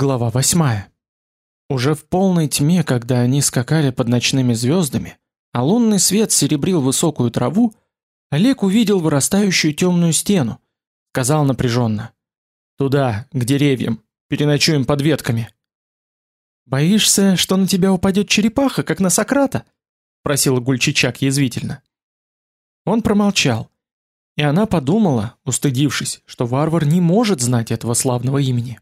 Глава восьмая. Уже в полной тьме, когда они скакали под ночными звездами, а лунный свет серебрил высокую траву, Олег увидел вырастающую темную стену. Сказал напряженно: "Туда, к деревьям, переночуем под ветками". Боишься, что на тебя упадет черепаха, как на Сократа? просила Гульчичак язвительно. Он промолчал. И она подумала, устыдившись, что варвар не может знать этого славного имени.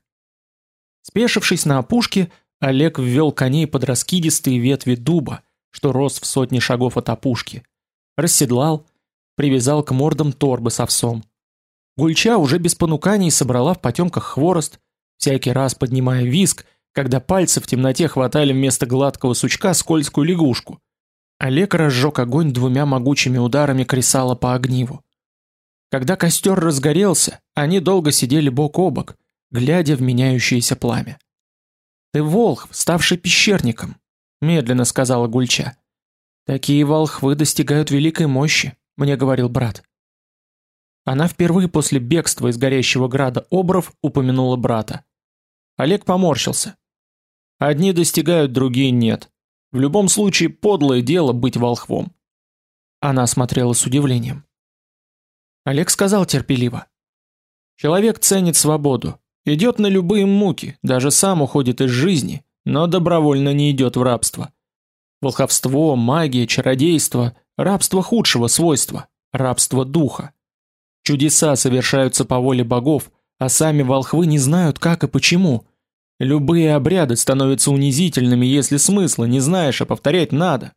Спешившись на опушке, Олег ввел коней под раскидистые ветви дуба, что рос в сотне шагов от опушки. Расседлал, привязал к мордам торбы с овсом. Гульча уже без понуканий собрала в потемках хворост, всякий раз поднимая виск, когда пальцы в темноте хватали вместо гладкого сучка скользкую лягушку. Олег разжег огонь двумя могучими ударами кресала по огниву. Когда костер разгорелся, они долго сидели бок о бок, глядя в меняющееся пламя. Ты волхв, ставший пещерником, медленно сказала Гульча. Такие волхвы достигают великой мощи, мне говорил брат. Она впервые после бегства из горящего града Обров упомянула брата. Олег поморщился. Одни достигают, другие нет. В любом случае подлое дело быть волхвом. Она смотрела с удивлением. Олег сказал терпеливо: Человек ценит свободу, Идет на любые муки, даже сам уходит из жизни, но добровольно не идет в рабство. Волховство, магия, чародейство рабство худшего свойства, рабство духа. Чудеса совершаются по воле богов, а сами волхвы не знают как и почему. Любые обряды становятся унизительными, если смысла не знаешь, а повторять надо.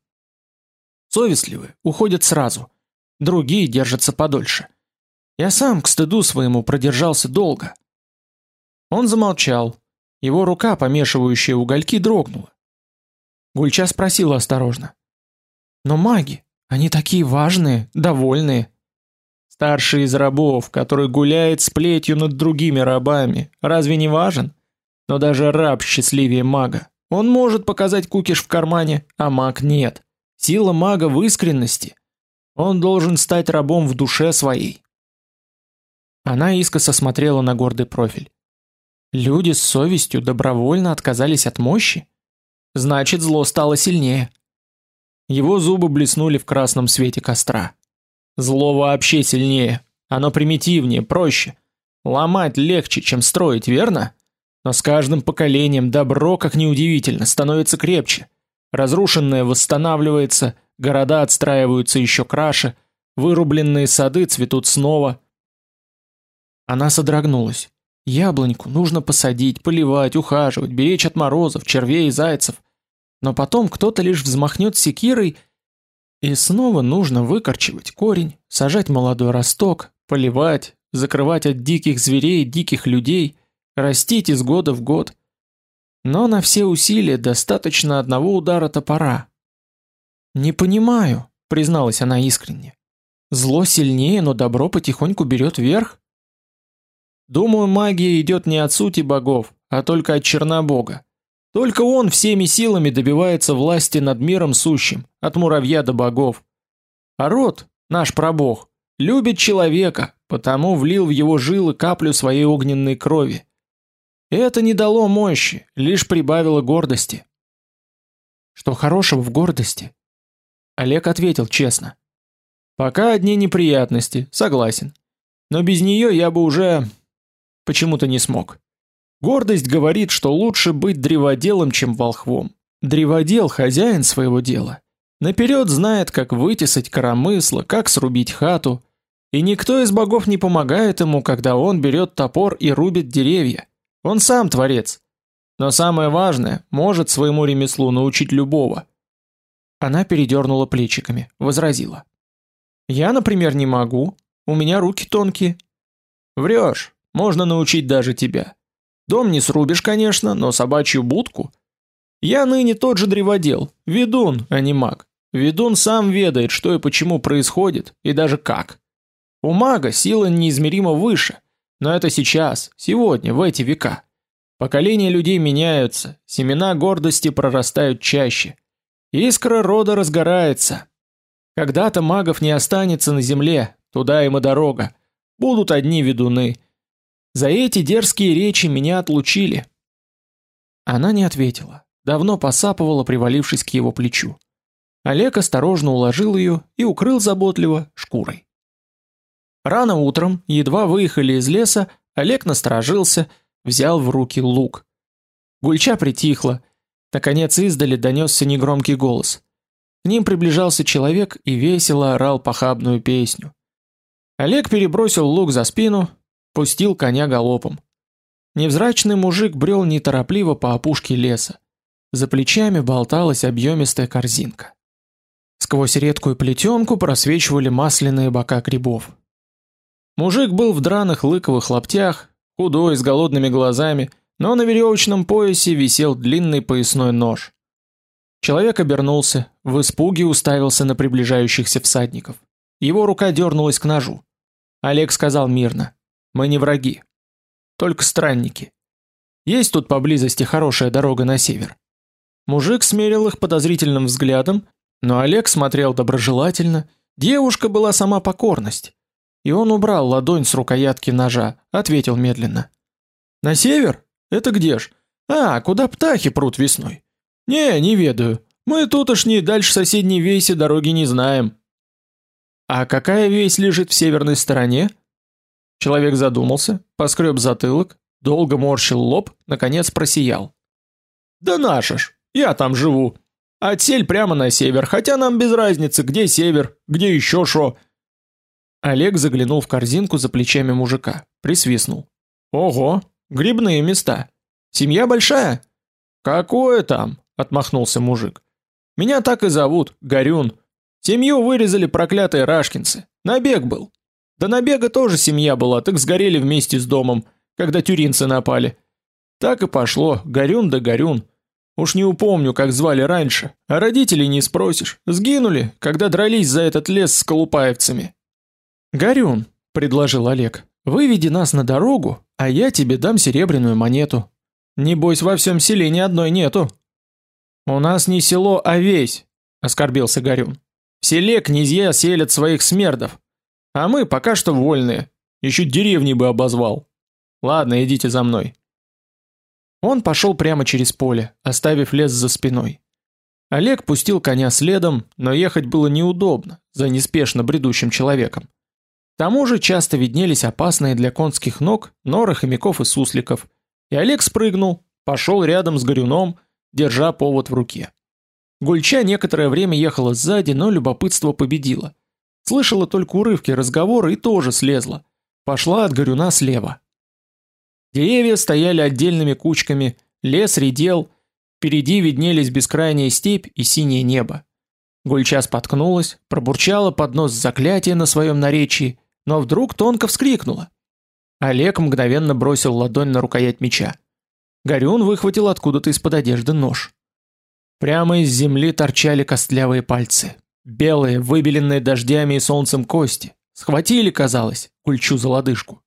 Совестливые уходят сразу, другие держатся подольше. Я сам к стыду своему продержался долго. Он замолчал. Его рука, помешивающая угольки, дрогнула. Гульча спросила осторожно: "Но маги, они такие важные, довольные. Старший из рабов, который гуляет с плетью над другими рабами, разве не важен? Но даже раб счастливее мага. Он может показать кукиш в кармане, а маг нет. Сила мага в искренности. Он должен стать рабом в душе своей". Она искоса смотрела на гордый профиль. Люди с совестью добровольно отказались от мощи? Значит, зло стало сильнее. Его зубы блеснули в красном свете костра. Зло вообще сильнее. Оно примитивнее, проще. Ломать легче, чем строить, верно? Но с каждым поколением добро, как ни удивительно, становится крепче. Разрушенное восстанавливается, города отстраиваются еще краше, вырубленные сады цветут снова. Она содрогнулась. Яблоньку нужно посадить, поливать, ухаживать, беречь от морозов, червей и зайцев. Но потом кто-то лишь взмахнет секирой, и снова нужно выкорчевать корень, сажать молодой росток, поливать, закрывать от диких зверей, диких людей, растить из года в год. Но на все усилия достаточно одного удара топора. Не понимаю, призналась она искренне. Зло сильнее, но добро потихоньку берет верх. Думаю, магия идет не от сути богов, а только от Чернобога. Только он всеми силами добивается власти над миром сущим, от муравья до богов. А род, наш прабог, любит человека, потому влил в его жилы каплю своей огненной крови. Это не дало мощи, лишь прибавило гордости. Что хорошего в гордости? Олег ответил честно. Пока одни неприятности, согласен. Но без нее я бы уже почему-то не смог. Гордость говорит, что лучше быть древоделом, чем волхвом. Древодел хозяин своего дела. Наперед знает, как вытесать коромысло, как срубить хату, и никто из богов не помогает ему, когда он берет топор и рубит деревья. Он сам творец. Но самое важное, может своему ремеслу научить любого. Она передернула плечиками, возразила: "Я, например, не могу. У меня руки тонкие". Врешь. Можно научить даже тебя. Дом не срубишь, конечно, но собачью будку. Я ныне тот же древодел, ведун, а не маг. Ведун сам ведает, что и почему происходит, и даже как. У мага сила неизмеримо выше, но это сейчас, сегодня, в эти века. Поколения людей меняются, семена гордости прорастают чаще. Искра рода разгорается. Когда-то магов не останется на земле, туда им и дорога. Будут одни ведуны. За эти дерзкие речи меня отлучили. Она не ответила, давно посапывала, привалившись к его плечу. Олег осторожно уложил ее и укрыл заботливо шкурой. Рано утром, едва выехали из леса, Олег насторожился, взял в руки лук. Гульча притихла. Наконец издали донесся негромкий голос. К ним приближался человек и весело орал похабную песню. Олег перебросил лук за спину, пустил коня галопом. Невзрачный мужик брел неторопливо по опушке леса. За плечами болталась объемистая корзинка. Сквозь редкую плетенку просвечивали масляные бока грибов. Мужик был в драных лыковых лаптях, худой, с голодными глазами, но на веревочном поясе висел длинный поясной нож. Человек обернулся, в испуге уставился на приближающихся всадников. Его рука дернулась к ножу. Олег сказал мирно: "Мы не враги, только странники. Есть тут поблизости хорошая дорога на север". Мужик смерил их подозрительным взглядом, но Олег смотрел доброжелательно. Девушка была сама покорность. И он убрал ладонь с рукоятки ножа, ответил медленно: "На север? Это где ж? А, куда птахи прут весной? Не, не ведаю. Мы тутошние дальше соседней веси дороги не знаем". А какая весь лежит в северной стороне? Человек задумался, поскреб затылок, долго морщил лоб, наконец просиял. Да наша ж, я там живу. Отсель прямо на север, хотя нам без разницы, где север, где еще шо. Олег заглянул в корзинку за плечами мужика, присвистнул. Ого, грибные места. Семья большая? Какое там? отмахнулся мужик. Меня так и зовут, Горюн. Семью вырезали проклятые рашкинцы. Набег был. Да набега тоже семья была, так сгорели вместе с домом, когда тюринцы напали. Так и пошло, Горюн да Горюн. Уж не упомню, как звали раньше, а родителей не спросишь. Сгинули, когда дрались за этот лес с колупаевцами. Горюн, предложил Олег. Выведи нас на дорогу, а я тебе дам серебряную монету. Не бойся, во всем селе ни одной нету. У нас не село, а весь, оскорбился Горюн. В селе князья селят своих смердов, а мы пока что вольные. Еще деревни бы обозвал. Ладно, идите за мной. Он пошел прямо через поле, оставив лес за спиной. Олег пустил коня следом, но ехать было неудобно за неспешно бредущим человеком. К тому же часто виднелись опасные для конских ног норы хомяков и сусликов, и Олег спрыгнул, пошел рядом с горюном, держа повод в руке. Гульча некоторое время ехала сзади, но любопытство победило. Слышала только урывки разговора и тоже слезла. Пошла от горюна слева. Деревья стояли отдельными кучками, лес редел, впереди виднелись бескрайняя степь и синее небо. Гульча споткнулась, пробурчала под нос заклятие на своем наречии, но вдруг тонко вскрикнула. Олег мгновенно бросил ладонь на рукоять меча. Горюн выхватил откуда-то из-под одежды нож. Прямо из земли торчали костлявые пальцы, белые, выбеленные дождями и солнцем кости. Схватили, казалось, кульчу за лодыжку.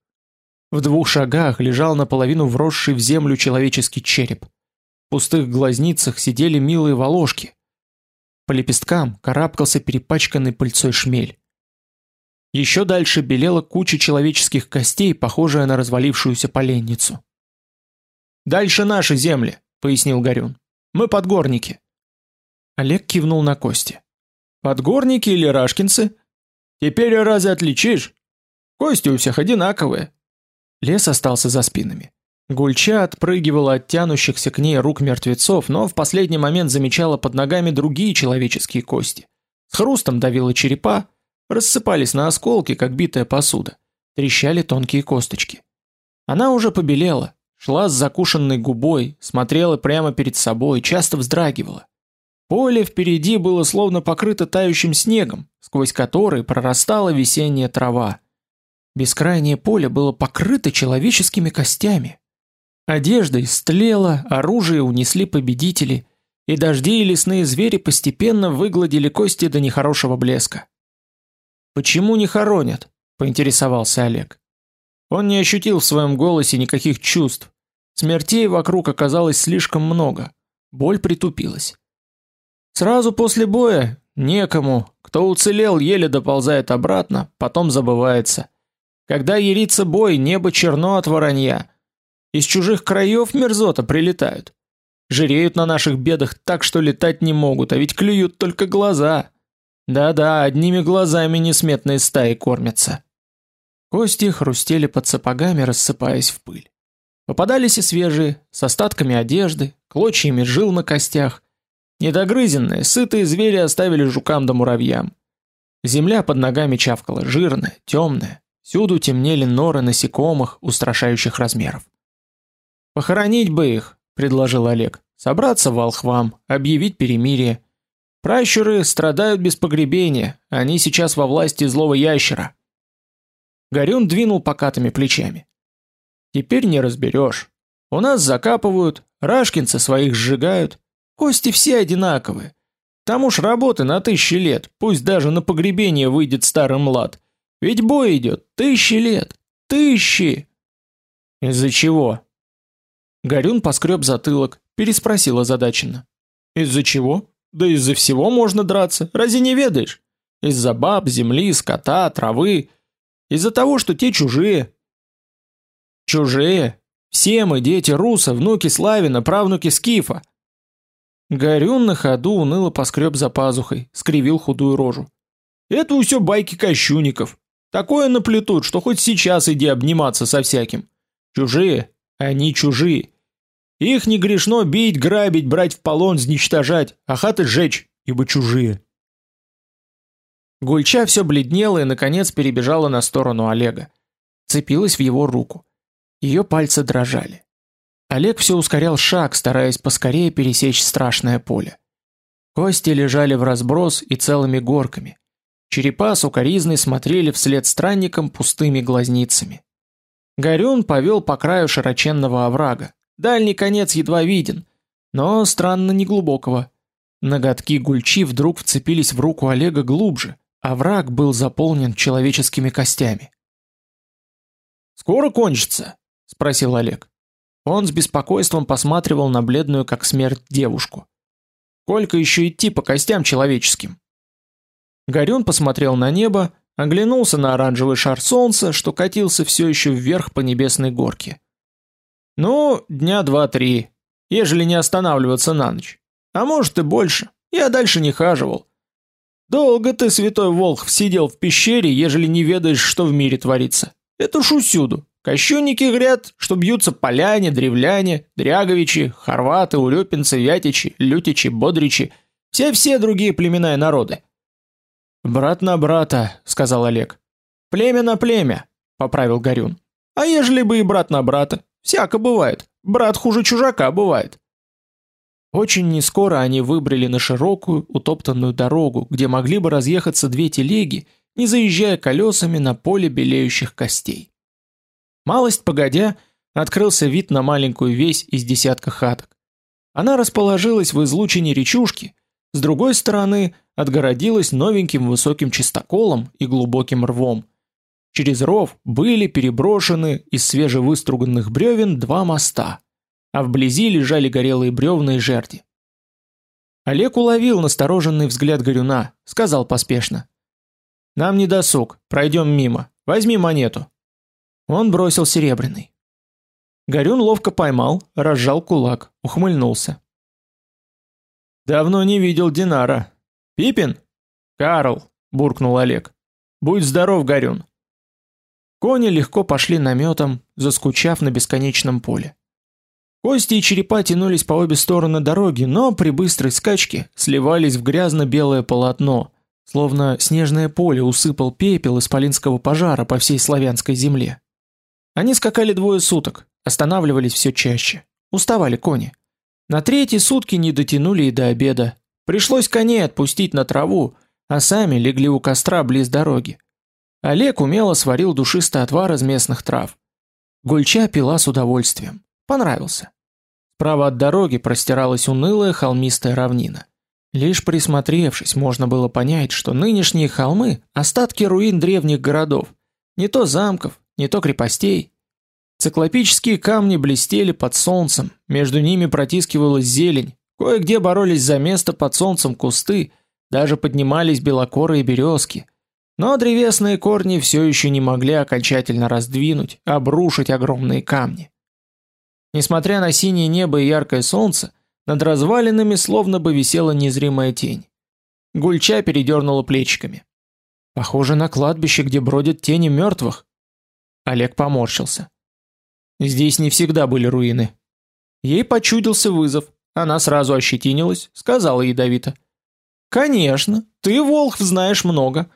В двух шагах лежал наполовину вросший в землю человеческий череп. В пустых глазницах сидели милые волошки. По лепесткам карабкался перепачканный пыльцой шмель. Еще дальше белела куча человеческих костей, похожая на развалившуюся поленницу. Дальше наши земли, пояснил Горюн. Мы подгорники. Олег кивнул на кости. Подгорники или рашкинцы? Теперь разве отличишь? Кости у всех одинаковые. Лес остался за спинами. Гульча отпрыгивала от тянущихся к ней рук мертвецов, но в последний момент замечала под ногами другие человеческие кости. С хрустом давила черепа, рассыпались на осколки, как битая посуда. Трещали тонкие косточки. Она уже побелела, шла с закушенной губой, смотрела прямо перед собой, часто вздрагивала. Поле впереди было словно покрыто тающим снегом, сквозь который прорастала весенняя трава. Бескрайнее поле было покрыто человеческими костями. Одежда истлела, оружие унесли победители, и дожди и лесные звери постепенно выгладили кости до нехорошего блеска. Почему не хоронят? поинтересовался Олег. Он не ощутил в своем голосе никаких чувств. Смертей вокруг оказалось слишком много. Боль притупилась. Сразу после боя некому, кто уцелел, еле доползает обратно, потом забывается. Когда ерится бой, небо черно от воронья. Из чужих краев мерзота прилетают. Жиреют на наших бедах так, что летать не могут, а ведь клюют только глаза. Да-да, одними глазами несметные стаи кормятся. Кости хрустели под сапогами, рассыпаясь в пыль. Попадались и свежие, с остатками одежды, клочьями жил на костях. Недогрызенные, сытые звери оставили жукам да муравьям. Земля под ногами чавкала жирная, темная. Всюду темнели норы насекомых устрашающих размеров. Похоронить бы их, предложил Олег. Собраться волхвам, объявить перемирие. Пращуры страдают без погребения, они сейчас во власти злого ящера. Горюн двинул покатыми плечами. Теперь не разберешь. У нас закапывают, рашкинцы своих сжигают. Кости все одинаковые. Там уж работы на тысячи лет, пусть даже на погребение выйдет старый млад. Ведь бой идет тысячи лет. Тысячи! Из-за чего? Горюн поскреб затылок, переспросил озадаченно. Из-за чего? Да из-за всего можно драться, разве не ведаешь? Из-за баб, земли, скота, травы. Из-за того, что те чужие. Чужие? Все мы дети Руса, внуки Славина, правнуки Скифа. Горюн на ходу уныло поскреб за пазухой, скривил худую рожу. Это все байки кощунников. Такое наплетут, что хоть сейчас иди обниматься со всяким. Чужие, они чужие. Их не грешно бить, грабить, брать в полон, изничтожать, а хаты сжечь, ибо чужие. Гульча все бледнела и наконец перебежала на сторону Олега. Цепилась в его руку. Ее пальцы дрожали. Олег все ускорял шаг, стараясь поскорее пересечь страшное поле. Кости лежали в разброс и целыми горками. Черепа сукоризной смотрели вслед странникам пустыми глазницами. Горюн повел по краю широченного оврага. Дальний конец едва виден, но странно неглубокого. Ноготки гульчи вдруг вцепились в руку Олега глубже, а враг был заполнен человеческими костями. «Скоро кончится?» – спросил Олег. Он с беспокойством посматривал на бледную как смерть девушку. Сколько еще идти по костям человеческим? Горюн посмотрел на небо, оглянулся на оранжевый шар солнца, что катился все еще вверх по небесной горке. Ну, дня два-три, ежели не останавливаться на ночь. А может и больше. Я дальше не хаживал. Долго ты, святой волх, сидел в пещере, ежели не ведаешь, что в мире творится. Это уж усюду. Кощунники говорят, что бьются поляне, древляне, дряговичи, хорваты, урюпинцы, вятичи, лютичи, бодричи, все-все другие племена и народы. Брат на брата, сказал Олег. Племя на племя, поправил Горюн. А ежели бы и брат на брата? Всяко бывает. Брат хуже чужака бывает. Очень нескоро они выбрали на широкую, утоптанную дорогу, где могли бы разъехаться две телеги, не заезжая колесами на поле белеющих костей. Малость погодя, открылся вид на маленькую весь из десятка хаток. Она расположилась в излучине речушки, с другой стороны отгородилась новеньким высоким чистоколом и глубоким рвом. Через ров были переброшены из свежевыструганных бревен два моста, а вблизи лежали горелые бревна и жерди. Олег уловил настороженный взгляд Горюна, сказал поспешно: "Нам не досуг, пройдем мимо. Возьми монету". Он бросил серебряный. Горюн ловко поймал, разжал кулак, ухмыльнулся. Давно не видел Динара. Пипин? Карл, буркнул Олег. Будь здоров, Горюн. Кони легко пошли наметом, заскучав на бесконечном поле. Кости и черепа тянулись по обе стороны дороги, но при быстрой скачке сливались в грязно-белое полотно, словно снежное поле усыпал пепел исполинского пожара по всей славянской земле. Они скакали двое суток, останавливались все чаще. Уставали кони. На третьи сутки не дотянули и до обеда. Пришлось коней отпустить на траву, а сами легли у костра близ дороги. Олег умело сварил душистый отвар из местных трав. Гульча пила с удовольствием. Понравился. Справа от дороги простиралась унылая холмистая равнина. Лишь присмотревшись, можно было понять, что нынешние холмы остатки руин древних городов, не то замков, не то крепостей. Циклопические камни блестели под солнцем, между ними протискивалась зелень, кое-где боролись за место под солнцем кусты, даже поднимались белокорые березки. Но древесные корни все еще не могли окончательно раздвинуть, обрушить огромные камни. Несмотря на синее небо и яркое солнце, Над развалинами словно бы висела незримая тень. Гульча передернула плечиками. Похоже на кладбище, где бродят тени мертвых. Олег поморщился. Здесь не всегда были руины. Ей почудился вызов. Она сразу ощетинилась, сказала ядовито: "Конечно, ты, Волх, знаешь много.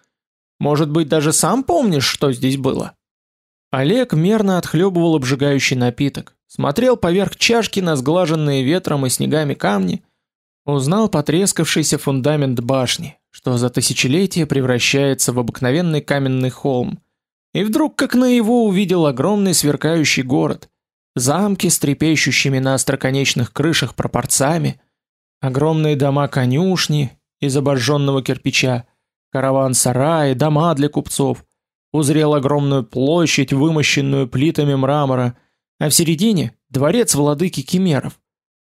Может быть, даже сам помнишь, что здесь было?" Олег мерно отхлебывал обжигающий напиток, смотрел поверх чашки на сглаженные ветром и снегами камни, узнал потрескавшийся фундамент башни, что за тысячелетия превращается в обыкновенный каменный холм, и вдруг как наяву увидел огромный сверкающий город, замки с трепещущими на остроконечных крышах пропорцами, огромные дома-конюшни из обожженного кирпича, караван-сараи, дома для купцов, узрел огромную площадь, вымощенную плитами мрамора, а в середине дворец владыки Кимеров.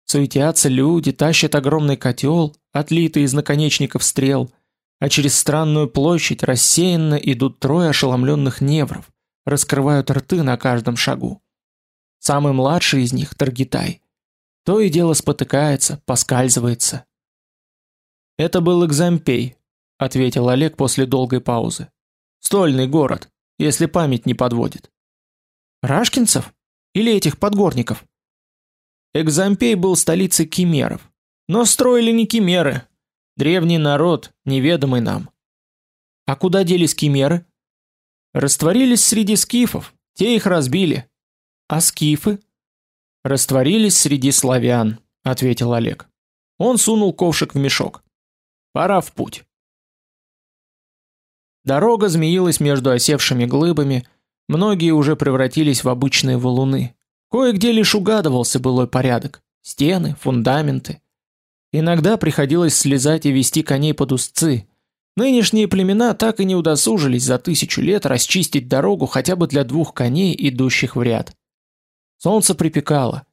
Суетятся люди, тащат огромный котел, отлитый из наконечников стрел, а через странную площадь рассеянно идут трое ошеломленных невров, раскрывают рты на каждом шагу. Самый младший из них Таргитай. То и дело спотыкается, поскальзывается. Это был Экзампей, ответил Олег после долгой паузы. Стольный город, если память не подводит. Рашкинцев или этих подгорников? Экзампей был столицей кимеров, но строили не кимеры, Древний народ, неведомый нам. А куда делись кимеры? Растворились среди скифов, те их разбили. А скифы? Растворились среди славян, ответил Олег. Он сунул ковшик в мешок. Пора в путь. Дорога змеилась между осевшими глыбами, многие уже превратились в обычные валуны. Кое-где лишь угадывался былой порядок: стены, фундаменты. Иногда приходилось слезать и вести коней под узцы. Нынешние племена так и не удосужились за тысячу лет расчистить дорогу хотя бы для двух коней, идущих в ряд. Солнце припекало.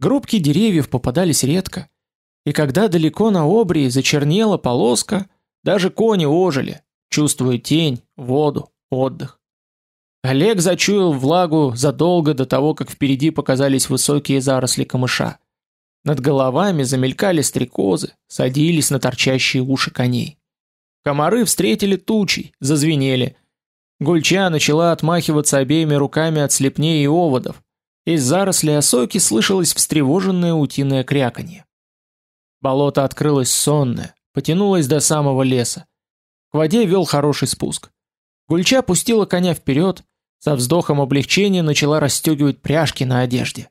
Группки деревьев попадались редко. И когда далеко на обрии зачернела полоска, даже кони ожили, чувствуя тень, воду, отдых. Олег зачуял влагу задолго до того, как впереди показались высокие заросли камыша. Над головами замелькали стрекозы, садились на торчащие уши коней. Комары встретили тучей, зазвенели. Гульча начала отмахиваться обеими руками от слепней и оводов. Из зарослей осоки слышалось встревоженное утиное кряканье. Болото открылось сонное, потянулось до самого леса. К воде вел хороший спуск. Гульча пустила коня вперед, со вздохом облегчения начала расстегивать пряжки на одежде.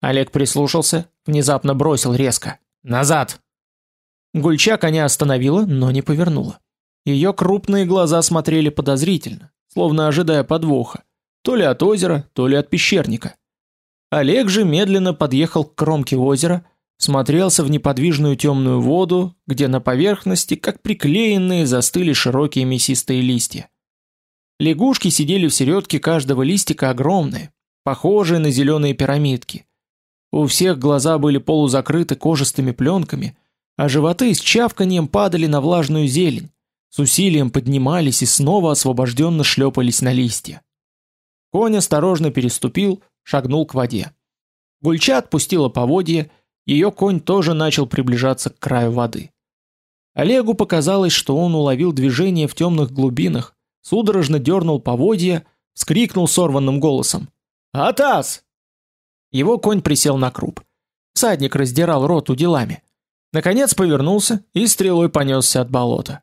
Олег прислушался, внезапно бросил резко: "Назад!" Гульча коня остановила, но не повернула. Ее крупные глаза смотрели подозрительно, словно ожидая подвоха, то ли от озера, то ли от пещерника. Олег же медленно подъехал к кромке озера, смотрелся в неподвижную темную воду, где на поверхности, как приклеенные, застыли широкие мясистые листья. Лягушки сидели в середке каждого листика огромные, похожие на зеленые пирамидки, у всех глаза были полузакрыты кожистыми пленками, а животы с чавканием падали на влажную зелень, с усилием поднимались и снова освобожденно шлепались на листья. Конь осторожно переступил, шагнул к воде. Гульча отпустила поводья, ее конь тоже начал приближаться к краю воды. Олегу показалось, что он уловил движение в темных глубинах, судорожно дернул поводья, вскрикнул сорванным голосом: "Атас!" Его конь присел на круп. Садник раздирал рот уделами. Наконец повернулся и стрелой понесся от болота.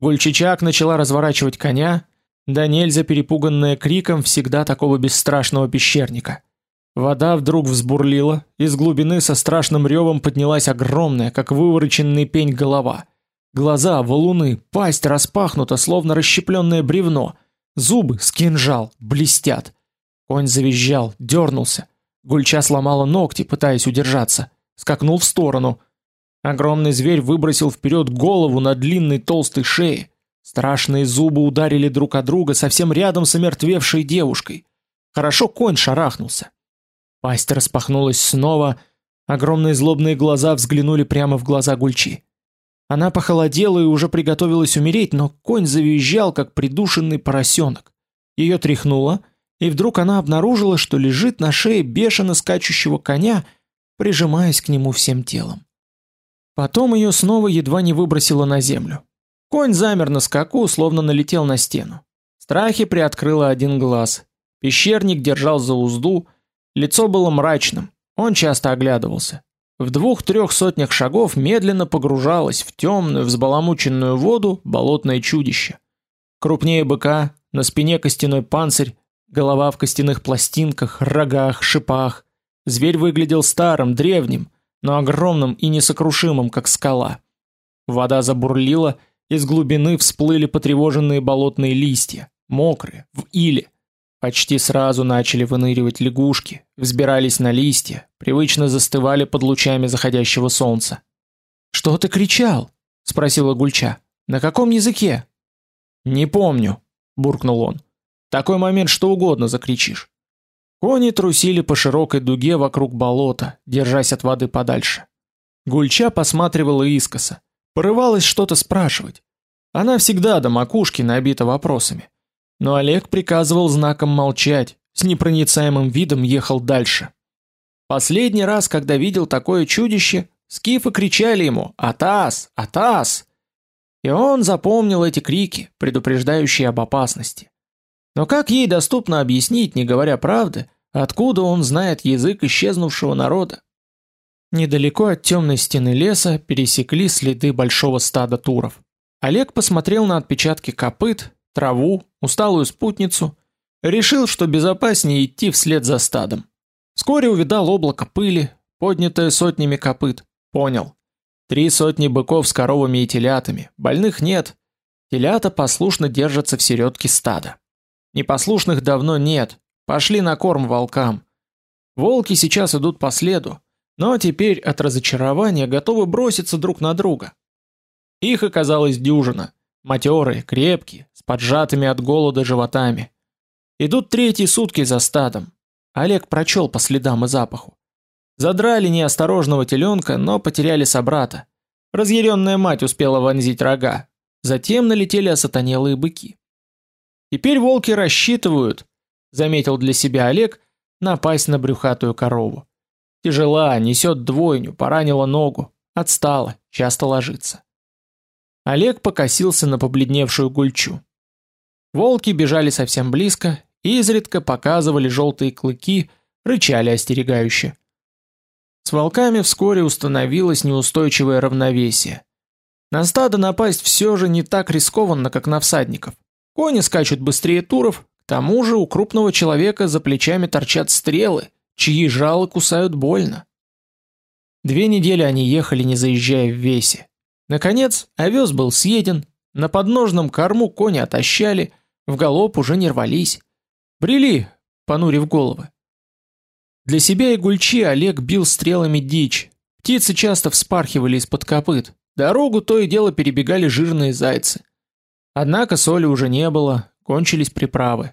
Гульчичак начала разворачивать коня, да нельзя перепуганная криком всегда такого бесстрашного пещерника. Вода вдруг взбурлила, из глубины со страшным ревом поднялась огромная, как вывороченный пень голова. Глаза валуны, пасть распахнута, словно расщепленное бревно, зубы с блестят. Конь завизжал, дернулся. Гульча сломала ногти, пытаясь удержаться, скакнул в сторону. Огромный зверь выбросил вперед голову на длинной толстой шее. Страшные зубы ударили друг о друга совсем рядом с омертвевшей девушкой. Хорошо конь шарахнулся. Пасть распахнулась снова, огромные злобные глаза взглянули прямо в глаза Гульчи. Она похолодела и уже приготовилась умереть, но конь завизжал, как придушенный поросенок. Ее тряхнуло, и вдруг она обнаружила, что лежит на шее бешено скачущего коня, прижимаясь к нему всем телом. Потом ее снова едва не выбросило на землю. Конь замер на скаку, словно налетел на стену. Страхи приоткрыла один глаз. Пещерник держал за узду, лицо было мрачным. Он часто оглядывался. В двух-трех сотнях шагов медленно погружалось в темную, взбаламученную воду болотное чудище. Крупнее быка, на спине костяной панцирь, голова в костяных пластинках, рогах, шипах. Зверь выглядел старым, древним, но огромным и несокрушимым, как скала. Вода забурлила, из глубины всплыли потревоженные болотные листья, мокрые, в иле. Почти сразу начали выныривать лягушки, взбирались на листья, привычно застывали под лучами заходящего солнца. «Что ты кричал?» — спросила Гульча. «На каком языке?» «Не помню», — буркнул он. «Такой момент что угодно закричишь». Кони трусили по широкой дуге вокруг болота, держась от воды подальше. Гульча посматривала искоса, порывалась что-то спрашивать. Она всегда до макушки набита вопросами. Но Олег приказывал знаком молчать, с непроницаемым видом ехал дальше. Последний раз, когда видел такое чудище, скифы кричали ему «Атас! Атас!» И он запомнил эти крики, предупреждающие об опасности. Но как ей доступно объяснить, не говоря правды, Откуда он знает язык исчезнувшего народа? Недалеко от темной стены леса пересекли следы большого стада туров. Олег посмотрел на отпечатки копыт, траву, усталую спутницу, решил, что безопаснее идти вслед за стадом. Вскоре увидал облако пыли, поднятое сотнями копыт. Понял. Три сотни быков с коровами и телятами. Больных нет. Телята послушно держатся в середке стада. Непослушных давно нет, Пошли на корм волкам. Волки сейчас идут по следу, но теперь от разочарования готовы броситься друг на друга. Их оказалось дюжина, матерые, крепкие, с поджатыми от голода животами. Идут третьи сутки за стадом. Олег прочел по следам и запаху. Задрали неосторожного теленка, но потеряли собрата. Разъяренная мать успела вонзить рога. Затем налетели осатанелые быки. Теперь волки рассчитывают, заметил для себя Олег, напасть на брюхатую корову. Тяжела, несет двойню, поранила ногу, отстала, часто ложится. Олег покосился на побледневшую гульчу. Волки бежали совсем близко, и изредка показывали желтые клыки, рычали остерегающе. С волками вскоре установилось неустойчивое равновесие. На стадо напасть все же не так рискованно, как на всадников. Кони скачут быстрее туров, к тому же у крупного человека за плечами торчат стрелы, чьи жалы кусают больно. Две недели они ехали, не заезжая в весе. Наконец, овес был съеден, на подножном корму кони отощали, в галоп уже не рвались. Брели, понурив головы. Для себя и гульчи Олег бил стрелами дичь. Птицы часто вспархивали из-под копыт. Дорогу то и дело перебегали жирные зайцы. Однако соли уже не было, кончились приправы.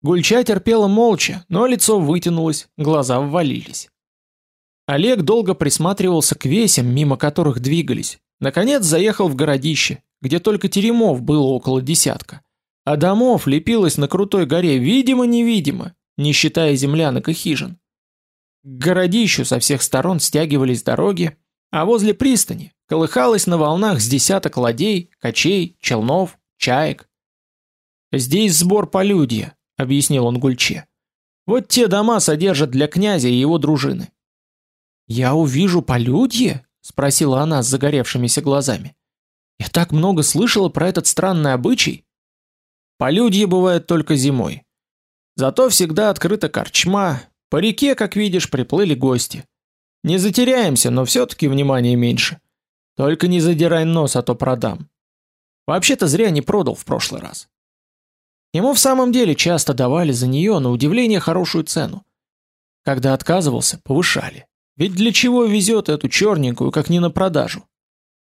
Гульча терпела молча, но лицо вытянулось, глаза ввалились. Олег долго присматривался к весям, мимо которых двигались. Наконец заехал в городище, где только теремов было около десятка. А домов лепилось на крутой горе видимо-невидимо, не считая землянок и хижин. К городищу со всех сторон стягивались дороги, а возле пристани колыхалось на волнах с десяток ладей, качей, челнов, чаек. Здесь сбор полюдья, объяснил он Гульче. Вот те дома содержат для князя и его дружины. Я увижу полюдье? спросила она с загоревшимися глазами. Я так много слышала про этот странный обычай. Полюдье бывает только зимой. Зато всегда открыта корчма, по реке, как видишь, приплыли гости. Не затеряемся, но все таки внимания меньше. Только не задирай нос, а то продам. Вообще-то зря не продал в прошлый раз. Ему в самом деле часто давали за нее на удивление хорошую цену. Когда отказывался, повышали. Ведь для чего везет эту черненькую, как не на продажу?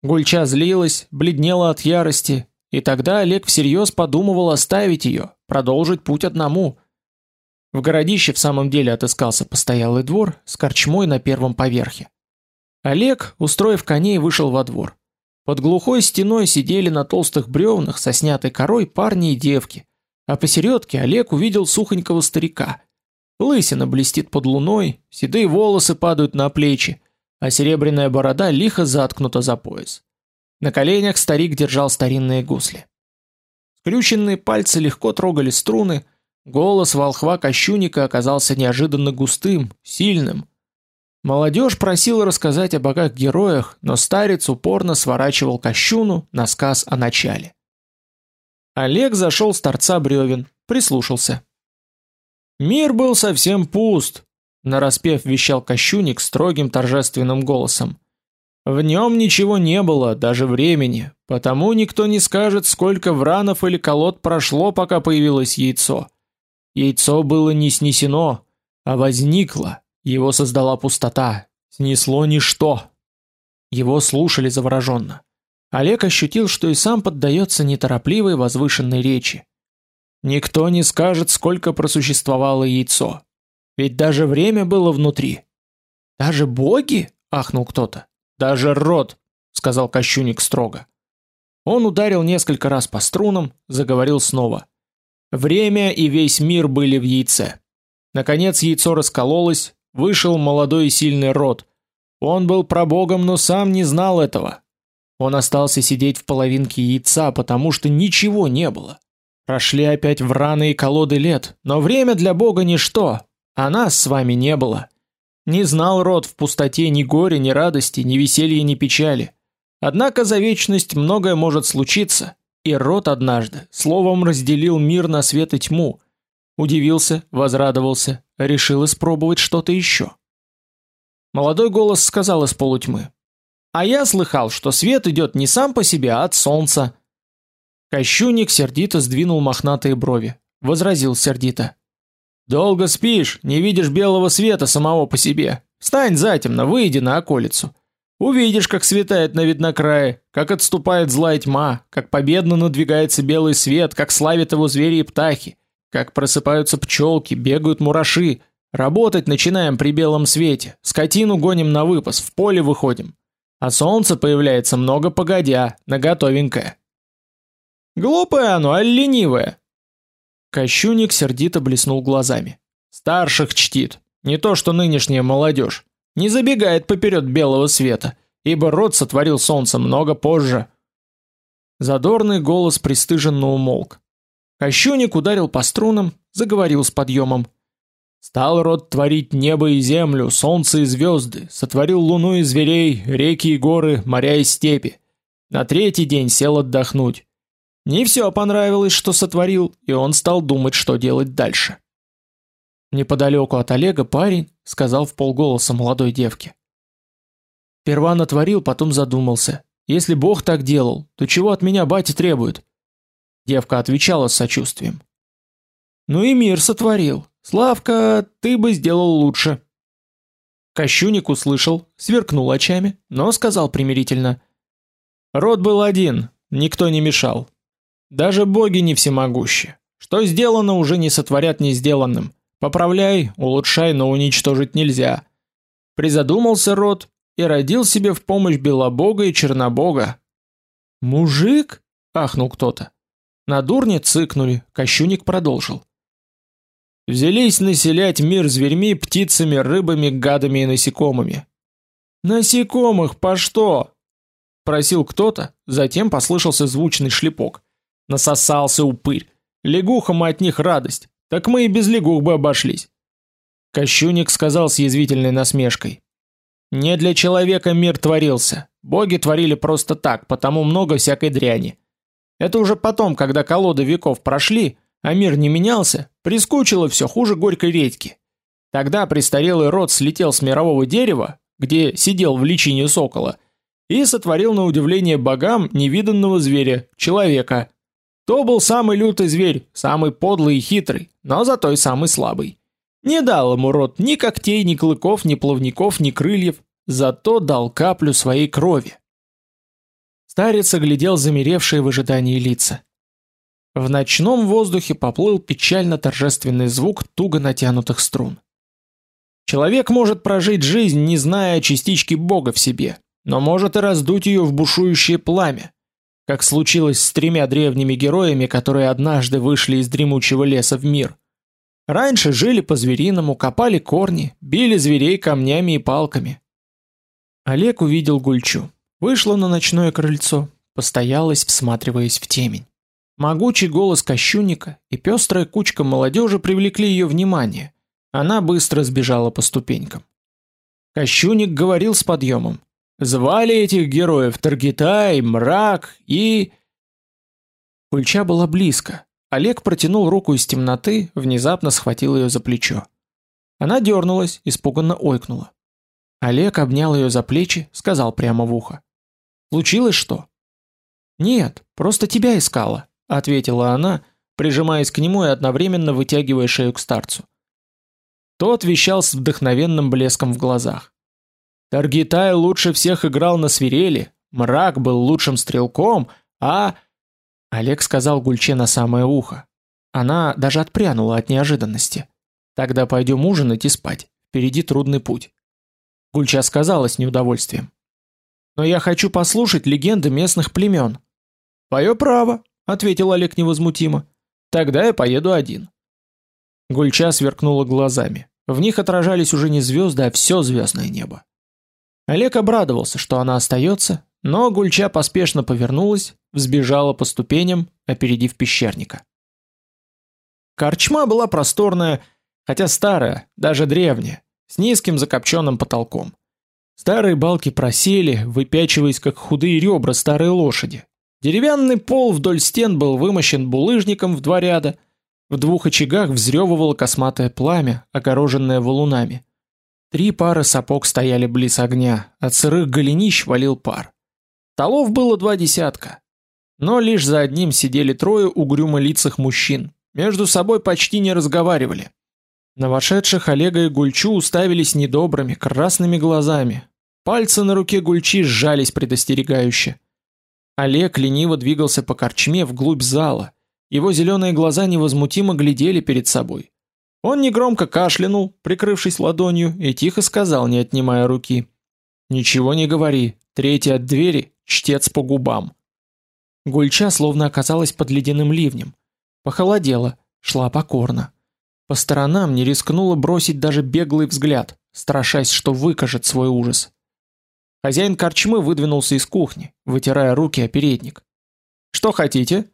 Гульча злилась, бледнела от ярости, и тогда Олег всерьез подумывал оставить ее, продолжить путь одному. В городище в самом деле отыскался постоялый двор с корчмой на первом поверхе. Олег, устроив коней, вышел во двор. Под глухой стеной сидели на толстых бревнах со снятой корой парни и девки, а посередке Олег увидел сухонького старика. Лысина блестит под луной, седые волосы падают на плечи, а серебряная борода лихо заткнута за пояс. На коленях старик держал старинные гусли. Скрюченные пальцы легко трогали струны, голос волхва Кощуника оказался неожиданно густым, сильным. Молодежь просила рассказать о богах-героях, но старец упорно сворачивал Кощуну на сказ о начале. Олег зашел с торца бревен, прислушался. Мир был совсем пуст, нараспев вещал Кощуник строгим торжественным голосом. В нем ничего не было, даже времени, потому никто не скажет, сколько вранов или колод прошло, пока появилось яйцо. Яйцо было не снесено, а возникло, его создала пустота, снесло ничто. Его слушали завороженно. Олег ощутил, что и сам поддается неторопливой возвышенной речи. Никто не скажет, сколько просуществовало яйцо. Ведь даже время было внутри. Даже боги, ахнул кто-то. Даже род, сказал Кощуник строго. Он ударил несколько раз по струнам, заговорил снова. Время и весь мир были в яйце. Наконец яйцо раскололось, вышел молодой и сильный род. Он был прабогом, но сам не знал этого. Он остался сидеть в половинке яйца, потому что ничего не было. Прошли опять враны и колоды лет, но время для Бога ничто, а нас с вами не было. Не знал род в пустоте ни горя, ни радости, ни веселья, ни печали. Однако за вечность многое может случиться, и род однажды словом разделил мир на свет и тьму. Удивился, возрадовался, решил испробовать что-то еще. Молодой голос сказал из полутьмы: "А я слыхал, что свет идет не сам по себе, а от солнца". Кощуник сердито сдвинул мохнатые брови, возразил сердито: Долго спишь, не видишь белого света самого по себе. Встань затемно, выйди на околицу. Увидишь, как светает на виднокрае, как отступает злая тьма, как победно надвигается белый свет, как славят его звери и птахи, как просыпаются пчелки, бегают мураши. Работать начинаем при белом свете, скотину гоним на выпас, в поле выходим. А солнце появляется много погодя, наготовенькое. Глупое оно, а ленивое. Кощуник сердито блеснул глазами. Старших чтит, не то что нынешняя молодежь. Не забегает поперед белого света, ибо род сотворил солнце много позже. Задорный голос пристыженно умолк. Кощуник ударил по струнам, заговорил с подъемом. Стал род творить небо и землю, солнце и звезды, сотворил луну и зверей, реки и горы, моря и степи. На третий день сел отдохнуть. Не все понравилось, что сотворил, и он стал думать, что делать дальше. Неподалеку от Олега парень сказал в полголоса молодой девке. Сперва натворил, потом задумался. Если Бог так делал, то чего от меня батя требует? Девка отвечала с сочувствием. Ну и мир сотворил. Славка, ты бы сделал лучше. Кощуник услышал, сверкнул очами, но сказал примирительно: Род был один, никто не мешал. Даже боги не всемогущи. Что сделано, уже не сотворят не сделанным. Поправляй, улучшай, но уничтожить нельзя. Призадумался род и родил себе в помощь Белобога и Чернобога. Мужик? ахнул кто-то. На дурне цыкнули, Кощуник продолжил. Взялись населять мир зверьми, птицами, рыбами, гадами и насекомыми. Насекомых по что? просил кто-то, затем послышался звучный шлепок. Насосался упырь. Лягухам от них радость. Так мы и без лягух бы обошлись. Кощуник сказал с язвительной насмешкой: "Не для человека мир творился. Боги творили просто так, потому много всякой дряни. Это уже потом, когда колоды веков прошли, а мир не менялся, прискучило все хуже горькой редьки. Тогда престарелый род слетел с мирового дерева, где сидел в личине сокола, и сотворил на удивление богам невиданного зверя человека. То был самый лютый зверь, самый подлый и хитрый, но зато и самый слабый. Не дал ему рот ни когтей, ни клыков, ни плавников, ни крыльев, зато дал каплю своей крови. Старец оглядел замеревшие в ожидании лица. В ночном воздухе поплыл печально торжественный звук туго натянутых струн. Человек может прожить жизнь, не зная частички Бога в себе, но может и раздуть ее в бушующее пламя, как случилось с тремя древними героями, которые однажды вышли из дремучего леса в мир. Раньше жили по-звериному, копали корни, били зверей камнями и палками. Олег увидел Гульчу. Вышла на ночное крыльцо, постоялась, всматриваясь в темень. Могучий голос кощунника и пестрая кучка молодежи привлекли ее внимание. Она быстро сбежала по ступенькам. Кощуник говорил с подъемом. Звали этих героев Таргитай, Мрак и... Кульча была близко. Олег протянул руку из темноты, внезапно схватил ее за плечо. Она дернулась, испуганно ойкнула. Олег обнял ее за плечи, сказал прямо в ухо. «Случилось что?» «Нет, просто тебя искала», — ответила она, прижимаясь к нему и одновременно вытягивая шею к старцу. Тот вещал с вдохновенным блеском в глазах. Таргитай лучше всех играл на свирели, Мрак был лучшим стрелком, а... Олег сказал Гульче на самое ухо. Она даже отпрянула от неожиданности. Тогда пойдем ужинать и спать. Впереди трудный путь. Гульча сказала с неудовольствием. Но я хочу послушать легенды местных племен. Твое право, ответил Олег невозмутимо. Тогда я поеду один. Гульча сверкнула глазами. В них отражались уже не звезды, а все звездное небо. Олег обрадовался, что она остается, но Гульча поспешно повернулась, взбежала по ступеням, опередив пещерника. Корчма была просторная, хотя старая, даже древняя, с низким закопченным потолком. Старые балки просели, выпячиваясь как худые ребра старой лошади. Деревянный пол вдоль стен был вымощен булыжником в два ряда. В двух очагах взрёвывало косматое пламя, огороженное валунами. Три пары сапог стояли близ огня, от сырых голенищ валил пар. Столов было два десятка. Но лишь за одним сидели трое угрюмо лицах мужчин. Между собой почти не разговаривали. На вошедших Олега и Гульчу уставились недобрыми, красными глазами. Пальцы на руке Гульчи сжались предостерегающе. Олег лениво двигался по корчме вглубь зала. Его зеленые глаза невозмутимо глядели перед собой. Он негромко кашлянул, прикрывшись ладонью, и тихо сказал, не отнимая руки: "Ничего не говори. Третий от двери, чтец по губам". Гульча словно оказалась под ледяным ливнем. Похолодела, шла покорно. По сторонам не рискнула бросить даже беглый взгляд, страшась, что выкажет свой ужас. Хозяин корчмы выдвинулся из кухни, вытирая руки о передник. Что хотите?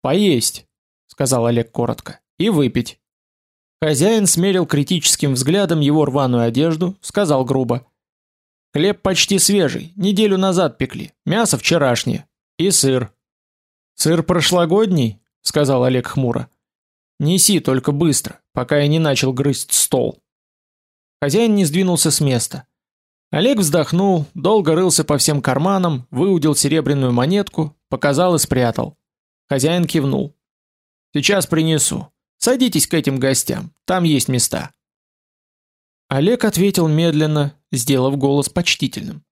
Поесть, сказал Олег коротко. И выпить. Хозяин смерил критическим взглядом его рваную одежду, сказал грубо: "Хлеб почти свежий, неделю назад пекли. Мясо вчерашнее и сыр". "Сыр прошлогодний", сказал Олег хмуро. "Неси только быстро, пока я не начал грызть стол". Хозяин не сдвинулся с места. Олег вздохнул, долго рылся по всем карманам, выудил серебряную монетку, показал и спрятал. Хозяин кивнул. Сейчас принесу. Садитесь к этим гостям, там есть места. Олег ответил медленно, сделав голос почтительным.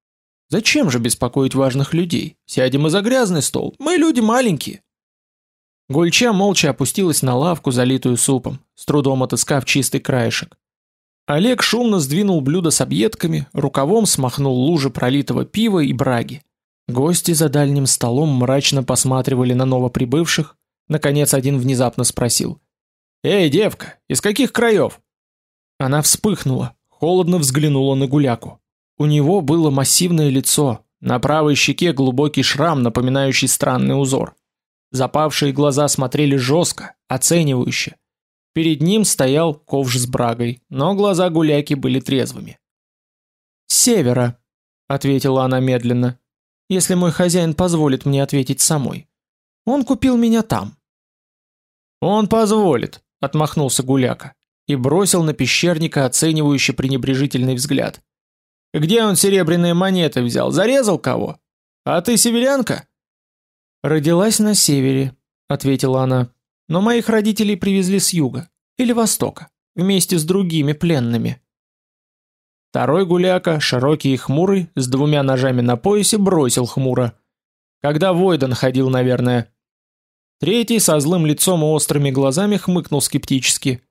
Зачем же беспокоить важных людей? Сядем и за грязный стол. Мы люди маленькие. Гульча молча опустилась на лавку, залитую супом, с трудом отыскав чистый краешек. Олег шумно сдвинул блюдо с объедками, рукавом смахнул лужи пролитого пива и браги. Гости за дальним столом мрачно посматривали на новоприбывших. Наконец один внезапно спросил: Эй, девка, из каких краев? Она вспыхнула, холодно взглянула на Гуляку. У него было массивное лицо, на правой щеке глубокий шрам, напоминающий странный узор. Запавшие глаза смотрели жестко, оценивающе. Перед ним стоял ковш с брагой, но глаза Гуляки были трезвыми. «С севера», — ответила она медленно, — «если мой хозяин позволит мне ответить самой. Он купил меня там». «Он позволит», отмахнулся Гуляка и бросил на пещерника оценивающий пренебрежительный взгляд. Где он серебряные монеты взял? Зарезал кого? А ты северянка? Родилась на севере, ответила она. Но моих родителей привезли с юга или востока, вместе с другими пленными. Второй гуляка, широкий и хмурый, с двумя ножами на поясе, бросил хмуро. Когда Войден ходил, наверное. Третий со злым лицом и острыми глазами хмыкнул скептически.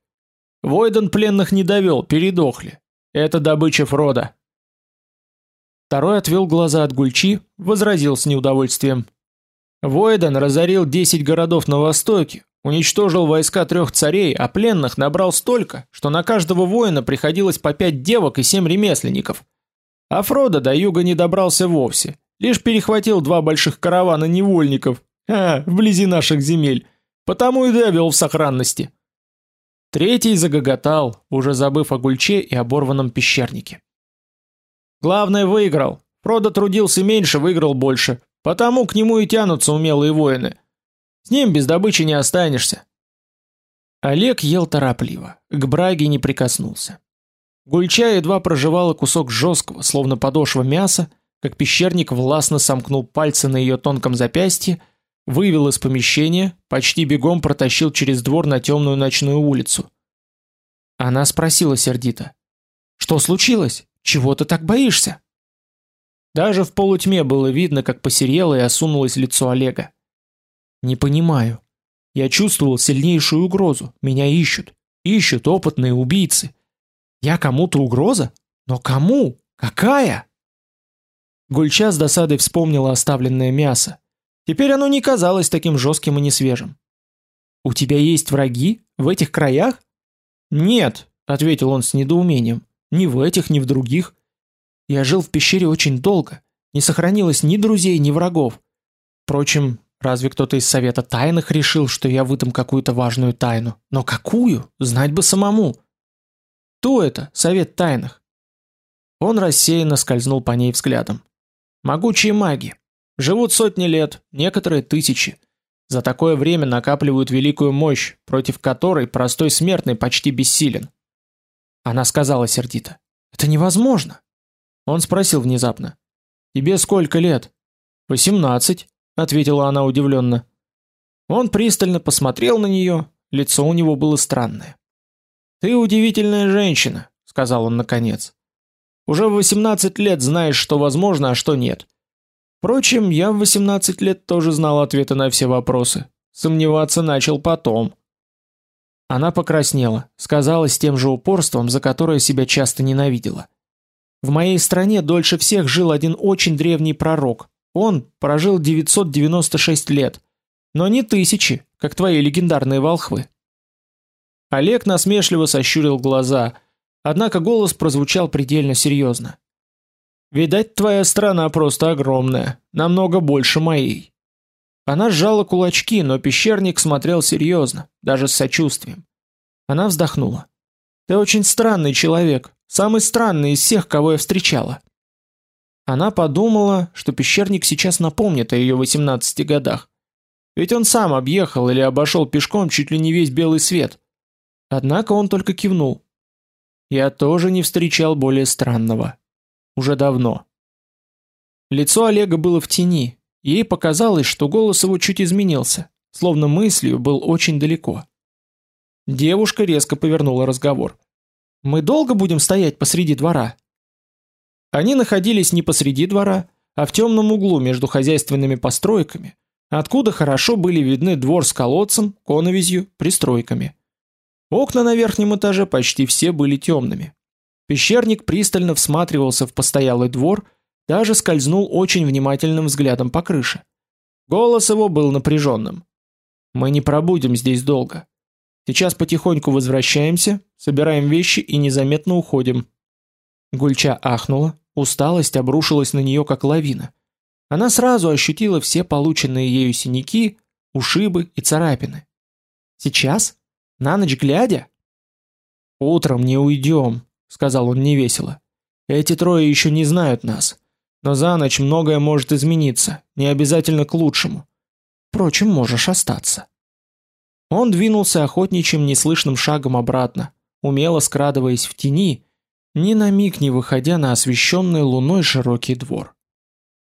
Войден пленных не довел, передохли. Это добыча Фрода. Второй отвел глаза от Гульчи, возразил с неудовольствием. Войден разорил 10 городов на востоке, уничтожил войска трех царей, а пленных набрал столько, что на каждого воина приходилось по пять девок и семь ремесленников. А Фродо до юга не добрался вовсе, лишь перехватил два больших каравана невольников, а, вблизи наших земель, потому и довел в сохранности. Третий загоготал, уже забыв о гульче и оборванном пещернике. Главное выиграл. Фродо трудился меньше, выиграл больше. Потому к нему и тянутся умелые воины. С ним без добычи не останешься. Олег ел торопливо, к браге не прикоснулся. Гульча едва прожевала кусок жесткого, словно подошва мяса, как пещерник властно сомкнул пальцы на ее тонком запястье, вывел из помещения, почти бегом протащил через двор на темную ночную улицу. Она спросила сердито: "Что случилось? Чего ты так боишься?" Даже в полутьме было видно, как посерело и осунулось лицо Олега. Не понимаю. Я чувствовал сильнейшую угрозу. Меня ищут, ищут опытные убийцы. Я кому-то угроза? Но кому? Какая? Гульча с досадой вспомнила оставленное мясо. Теперь оно не казалось таким жестким и несвежим. У тебя есть враги в этих краях? Нет, ответил он с недоумением. Ни в этих, ни в других. Я жил в пещере очень долго, не сохранилось ни друзей, ни врагов. Впрочем, разве кто-то из совета тайных решил, что я выдам какую-то важную тайну? Но какую? Знать бы самому. Кто это, совет тайных? Он рассеянно скользнул по ней взглядом. Могучие маги. Живут сотни лет, некоторые тысячи. За такое время накапливают великую мощь, против которой простой смертный почти бессилен. Она сказала сердито: "Это невозможно". Он спросил внезапно: "Тебе сколько лет?" «Восемнадцать», — ответила она удивленно. Он пристально посмотрел на нее, лицо у него было странное. "Ты удивительная женщина", сказал он наконец. "Уже в восемнадцать лет знаешь, что возможно, а что нет. Впрочем, я в 18 лет тоже знал ответы на все вопросы. Сомневаться начал потом. Она покраснела, сказала с тем же упорством, за которое себя часто ненавидела. В моей стране дольше всех жил один очень древний пророк. Он прожил 996 лет, но не тысячи, как твои легендарные волхвы. Олег насмешливо сощурил глаза, однако голос прозвучал предельно серьезно. Видать, твоя страна просто огромная, намного больше моей. Она сжала кулачки, но пещерник смотрел серьезно, даже с сочувствием. Она вздохнула. Ты очень странный человек, самый странный из всех, кого я встречала. Она подумала, что пещерник сейчас напомнит о ее 18 годах. Ведь он сам объехал или обошел пешком чуть ли не весь белый свет. Однако он только кивнул. Я тоже не встречал более странного. Уже давно. Лицо Олега было в тени. Ей показалось, что голос его чуть изменился, словно мыслью был очень далеко. Девушка резко повернула разговор. Мы долго будем стоять посреди двора? Они находились не посреди двора, а в темном углу между хозяйственными постройками, откуда хорошо были видны двор с колодцем, коновизью, пристройками. Окна на верхнем этаже почти все были темными. Пещерник пристально всматривался в постоялый двор, даже скользнул очень внимательным взглядом по крыше. Голос его был напряженным. Мы не пробудем здесь долго. Сейчас потихоньку возвращаемся, собираем вещи и незаметно уходим. Гульча ахнула, усталость обрушилась на нее как лавина. Она сразу ощутила все полученные ею синяки, ушибы и царапины. Сейчас? На ночь глядя? Утром не уйдем, сказал он невесело. Эти трое еще не знают нас, но за ночь многое может измениться, не обязательно к лучшему. Впрочем, можешь остаться. Он двинулся охотничьим неслышным шагом обратно, умело скрадываясь в тени, ни на миг не выходя на освещенный луной широкий двор.